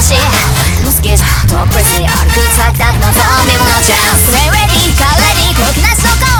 しのスケジールトップレスに歩く最短のクみメモのチス We're ready, car ready 動なしの顔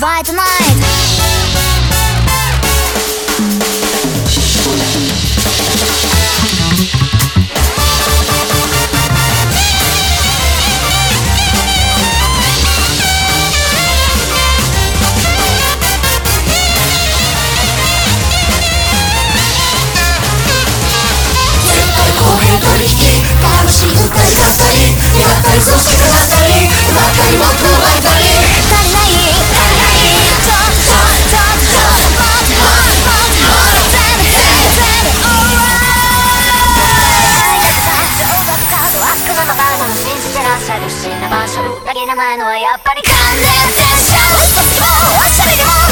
by tonight Let's go, ーシャルしな場所。だけ名前のはやっぱり関全も